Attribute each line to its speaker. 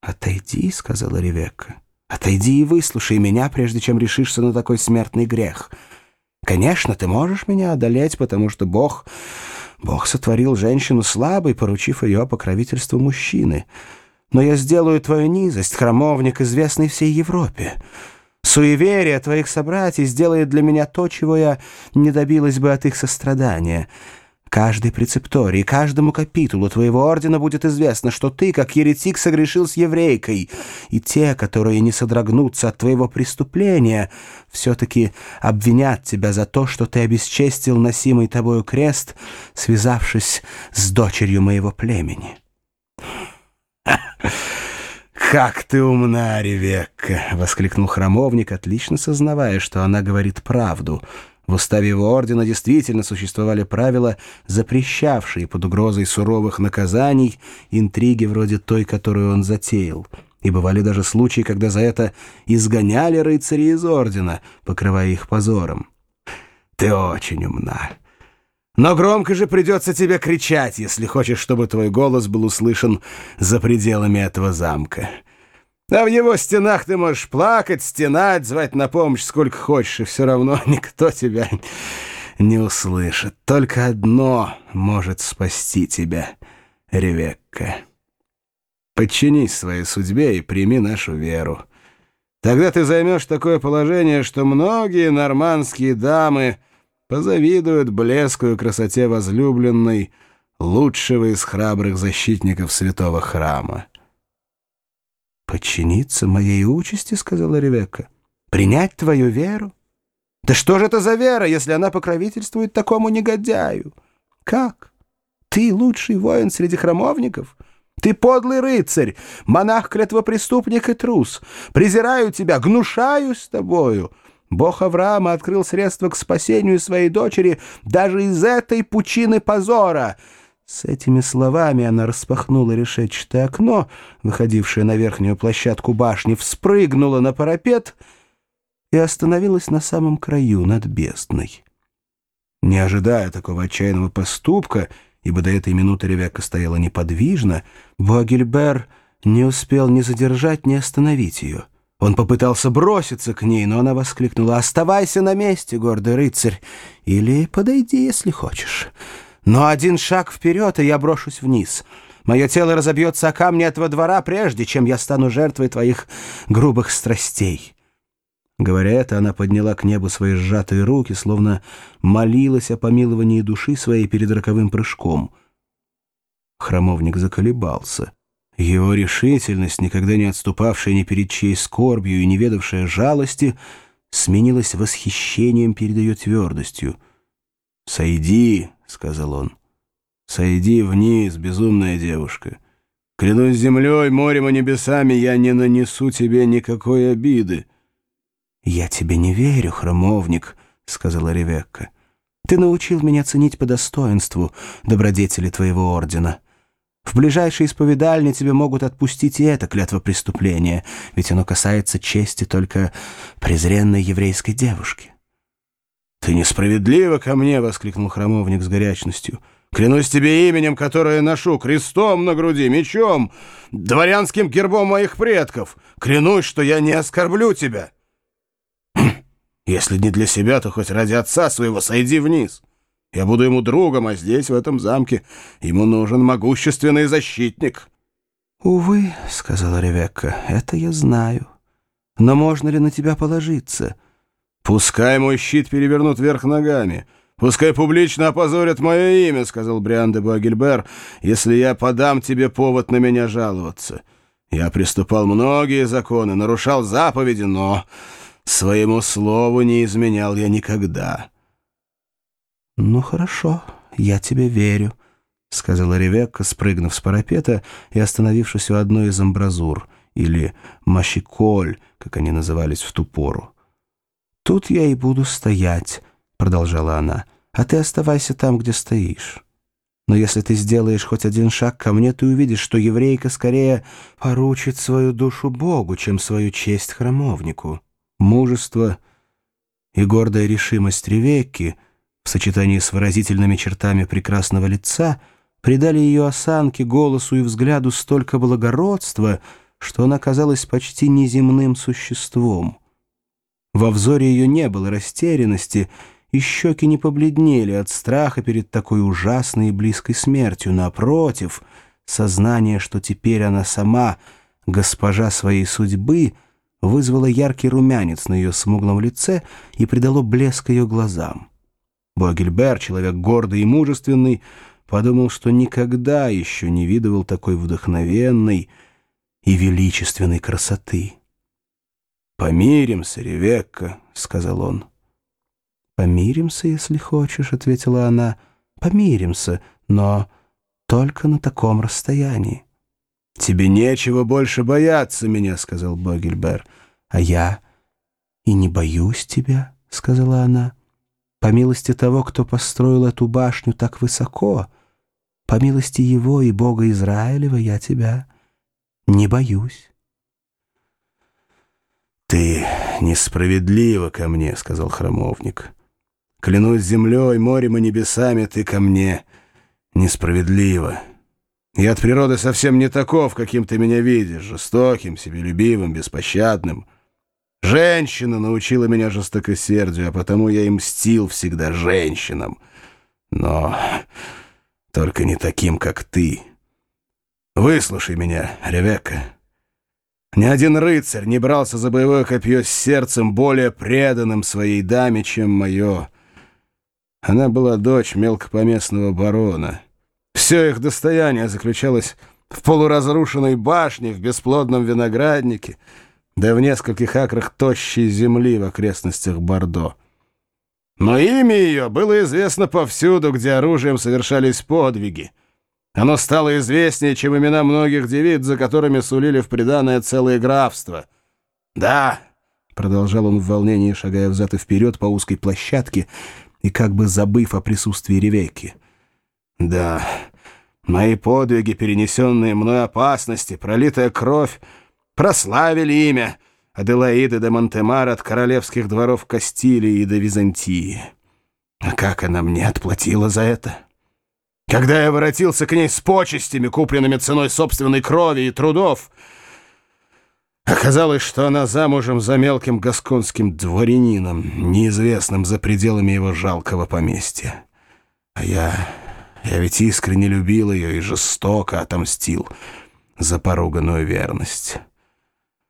Speaker 1: «Отойди», — сказала Ревекка. «Отойди и выслушай меня, прежде чем решишься на такой смертный грех. Конечно, ты можешь меня одолеть, потому что Бог... Бог сотворил женщину слабой, поручив ее покровительству мужчины. Но я сделаю твою низость, храмовник, известный всей Европе. Суеверие твоих собратьев сделает для меня то, чего я не добилась бы от их сострадания». Каждой прецептории, каждому капитулу твоего ордена будет известно, что ты, как еретик, согрешил с еврейкой, и те, которые не содрогнутся от твоего преступления, все-таки обвинят тебя за то, что ты обесчестил носимый тобою крест, связавшись с дочерью моего племени.
Speaker 2: «Как ты умна, Ревекка!» — воскликнул храмовник, отлично сознавая, что она говорит правду — в уставе его ордена действительно существовали правила, запрещавшие под угрозой суровых наказаний интриги вроде той, которую он затеял. И бывали даже случаи, когда за это изгоняли рыцарей из ордена, покрывая их позором. «Ты очень умна. Но громко же придется тебе кричать, если хочешь, чтобы твой голос был услышан за пределами этого замка». А в его стенах ты можешь плакать, стенать, звать на помощь сколько хочешь, и все равно никто тебя не услышит. Только одно может спасти тебя, Ревекка. Подчинись своей судьбе и прими нашу веру. Тогда ты займешь такое положение, что многие нормандские дамы позавидуют блеску и красоте возлюбленной лучшего из храбрых защитников святого храма.
Speaker 1: «Подчиниться моей участи», — сказала Ревекка. «Принять твою веру? Да что же это за вера, если она покровительствует такому негодяю? Как? Ты лучший воин среди храмовников?» Ты подлый рыцарь, монах-клятвопреступник и трус. Презираю тебя, гнушаюсь тобою. Бог Авраама открыл средства к спасению своей дочери даже из этой пучины позора. С этими словами она распахнула решетчатое окно, выходившее на верхнюю площадку башни, вспрыгнула на парапет и остановилась на самом краю, над бездной. Не ожидая такого отчаянного поступка, ибо до этой минуты Ревекка стояла неподвижно, Буагильбер не успел ни задержать, ни остановить ее. Он попытался броситься к ней, но она воскликнула «Оставайся на месте, гордый рыцарь, или подойди, если хочешь». Но один шаг вперед, и я брошусь вниз. Мое тело разобьется о камни этого двора, прежде чем я стану жертвой твоих грубых страстей». Говоря это, она подняла к небу свои сжатые руки, словно молилась о помиловании души своей перед роковым прыжком. Хромовник заколебался. Его решительность, никогда не отступавшая ни перед чьей скорбью и не ведавшая жалости, сменилась восхищением перед ее твердостью. «Сойди», — сказал он. «Сойди вниз, безумная девушка. Клянусь землей, морем и небесами, я не нанесу тебе никакой обиды». «Я тебе не верю, храмовник», — сказала Ревекка. «Ты научил меня ценить по достоинству добродетели твоего ордена». В ближайшей исповедальне тебе могут отпустить и это клятво преступления, ведь оно касается чести только презренной еврейской девушки.
Speaker 2: «Ты несправедливо ко мне!» — воскликнул храмовник с горячностью. «Клянусь тебе именем, которое ношу, крестом на груди, мечом, дворянским гербом моих предков. Клянусь, что я не оскорблю тебя!» хм, «Если не для себя, то хоть ради отца своего сойди вниз. Я буду ему другом, а здесь, в этом замке, ему нужен могущественный защитник».
Speaker 1: «Увы», — сказала Ревекка, — «это я знаю. Но можно ли на тебя положиться?»
Speaker 2: «Пускай мой щит перевернут вверх ногами. Пускай публично опозорят мое имя», — сказал Бриан де Буагильбер, «если я подам тебе повод на меня жаловаться. Я приступал многие законы, нарушал заповеди, но своему слову не изменял я никогда».
Speaker 1: «Ну хорошо, я тебе верю», — сказала Ревекка, спрыгнув с парапета и остановившись у одной из амбразур, или «мащиколь», как они назывались в ту пору. «Тут я и буду стоять», — продолжала она, — «а ты оставайся там, где стоишь. Но если ты сделаешь хоть один шаг ко мне, ты увидишь, что еврейка скорее поручит свою душу Богу, чем свою честь храмовнику. Мужество и гордая решимость Ревекки в сочетании с выразительными чертами прекрасного лица придали ее осанке, голосу и взгляду столько благородства,
Speaker 2: что она казалась почти неземным существом. Во взоре ее не было растерянности, и щеки не побледнели от страха перед такой ужасной и близкой смертью. Напротив, сознание, что теперь она сама, госпожа своей судьбы, вызвало яркий румянец на ее смуглом лице и придало блеск ее глазам. Богельбер, человек гордый и мужественный, подумал, что никогда еще не видывал такой вдохновенной и величественной красоты. «Помиримся, Ревекка», — сказал он. «Помиримся, если хочешь», — ответила она. «Помиримся, но только на таком расстоянии».
Speaker 1: «Тебе нечего больше бояться меня», — сказал Богельбер.
Speaker 2: «А я и не боюсь тебя», — сказала она. «По милости того, кто построил эту башню так высоко, по милости его и Бога Израилева я тебя не боюсь».
Speaker 1: «Ты несправедлива ко мне», — сказал храмовник. Клянусь землей, морем и небесами, ты ко мне несправедливо. Я от природы совсем не таков, каким ты меня видишь, жестоким, себелюбивым, беспощадным. Женщина научила меня жестокосердию, а потому я и мстил всегда женщинам. Но только не таким, как ты. Выслушай меня, Ревекка. Ни один рыцарь не брался за боевое копье с сердцем более преданным своей даме, чем мое — она была дочь мелкопоместного барона. Все их достояние заключалось в полуразрушенной башне, в бесплодном винограднике, да в нескольких акрах тощей земли в окрестностях Бордо. Но имя ее было известно повсюду, где оружием совершались подвиги. Оно стало известнее, чем имена многих девиц, за которыми сулили в приданное целое графство. «Да», — продолжал он в волнении, шагая взад и вперед по узкой площадке, и как бы забыв о присутствии Ревекки. «Да, мои подвиги, перенесенные мной опасности, пролитая кровь, прославили имя Аделаиды де Монтемар от королевских дворов Кастилии и до Византии. А как она мне отплатила за это?» Когда я воротился к ней с почестями, купленными ценой собственной крови и трудов, Оказалось, что она замужем за мелким гасконским дворянином, неизвестным за пределами его жалкого поместья. А я... я ведь искренне любил ее и жестоко отомстил за поруганную верность».